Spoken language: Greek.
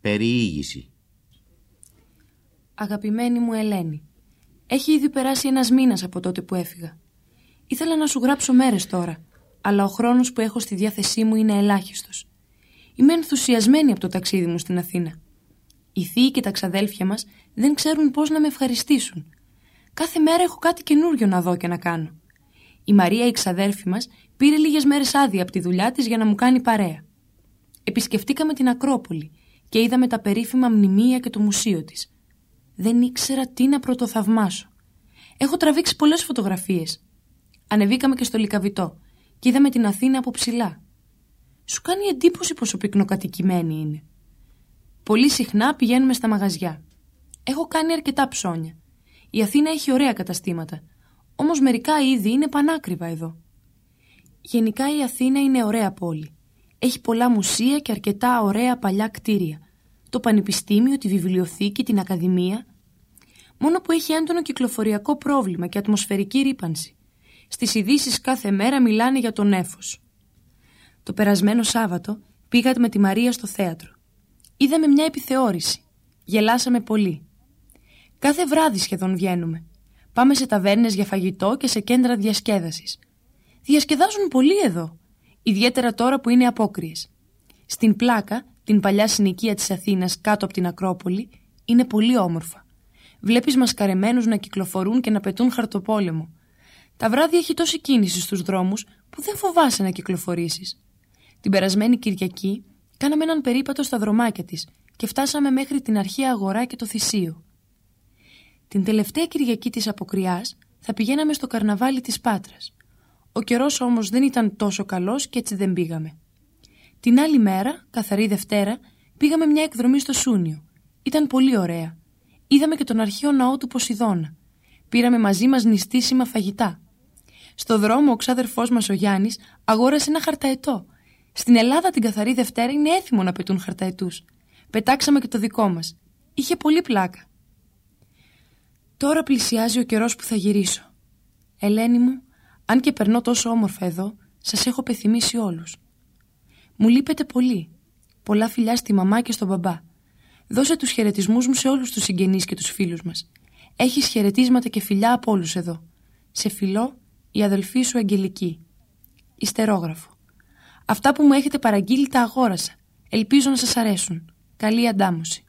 Περιήγηση. Αγαπημένη μου Ελένη, έχει ήδη περάσει ένας μήνας από τότε που έφυγα. Ήθελα να σου γράψω μέρες τώρα, αλλά ο χρόνος που έχω στη διάθεσή μου είναι ελάχιστος. Είμαι ενθουσιασμένη από το ταξίδι μου στην Αθήνα. Οι θείοι και τα ξαδέλφια μας δεν ξέρουν πώς να με ευχαριστήσουν. Κάθε μέρα έχω κάτι καινούριο να δω και να κάνω. Η Μαρία, η ξαδέρφη μας, πήρε λίγες μέρες άδεια από τη δουλειά της για να μου κάνει παρέα. Επισκεφτήκαμε την Ακρόπολη και είδαμε τα περίφημα μνημεία και το μουσείο της. Δεν ήξερα τι να πρωτοθαυμάσω. Έχω τραβήξει πολλές φωτογραφίες. Ανεβήκαμε και στο Λικαβιτό και είδαμε την Αθήνα από ψηλά. Σου κάνει εντύπωση πόσο πυκνοκατοικημένη είναι. Πολύ συχνά πηγαίνουμε στα μαγαζιά. Έχω κάνει αρκετά ψώνια. Η Αθήνα έχει ωραία καταστήματα. Όμως μερικά είδη είναι πανάκριβα εδώ. Γενικά η Αθήνα είναι ωραία πόλη. Έχει πολλά μουσεία και αρκετά ωραία παλιά κτίρια. Το πανεπιστήμιο, τη βιβλιοθήκη, την ακαδημία. Μόνο που έχει έντονο κυκλοφοριακό πρόβλημα και ατμοσφαιρική ρήπανση. Στις ειδήσεις κάθε μέρα μιλάνε για τον έφος. Το περασμένο Σάββατο πήγατε με τη Μαρία στο θέατρο. Είδαμε μια επιθεώρηση. Γελάσαμε πολύ. Κάθε βράδυ σχεδόν βγαίνουμε. Πάμε σε ταβέρνες για φαγητό και σε κέντρα διασκέδασης. Διασκεδάζουν πολύ εδώ, ιδιαίτερα τώρα που είναι απόκριες. Στην πλάκα, την παλιά συνοικία της Αθήνας κάτω από την Ακρόπολη, είναι πολύ όμορφα. Βλέπεις μασκαρεμένους να κυκλοφορούν και να πετούν χαρτοπόλεμο. Τα βράδια έχει τόση κίνηση στους δρόμους που δεν φοβάσαι να κυκλοφορήσεις. Την περασμένη Κυριακή κάναμε έναν περίπατο στα δρομάκια της και φτάσαμε μέχρι την αρχαία αγορά και το θυσίο. Την τελευταία Κυριακή της Αποκριάς θα πηγαίναμε στο καρναβάλι της Πάτρας. Ο καιρός όμως δεν ήταν τόσο καλός και έτσι δεν πήγαμε. Την άλλη μέρα, καθαρή Δευτέρα, πήγαμε μια εκδρομή στο Σούνιο. Ήταν πολύ ωραία. Είδαμε και τον αρχαίο ναό του Ποσειδώνα. Πήραμε μαζί μας νηστίσιμα φαγητά. Στο δρόμο ο ξάδερφός μας ο Γιάννης αγόρασε ένα χαρταετό. Στην Ελλάδα την καθαρή Δευτέρα είναι έθιμο να πετούν χαρταετούς. Πετάξαμε και το δικό μας. Είχε πολύ πλάκα. Τώρα πλησιάζει ο καιρός που θα γυρίσω. Ελένη μου, αν και περνώ τόσο όμορφα εδώ, σας έχω πεθυμίσει όλους. Μου λείπετε πολύ. Πολλά φιλιά στη μαμά και στον μπαμπά. Δώσε τους χαιρετισμούς μου σε όλους τους συγγενείς και τους φίλους μας. Έχεις χαιρετίσματα και φιλιά από όλους εδώ. Σε φιλό, η αδελφή σου Αγγελική. Ιστερόγραφο. Αυτά που μου έχετε παραγγείλει τα αγόρασα. Ελπίζω να σας αρέσουν. Καλή αντάμωση.